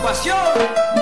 compasión.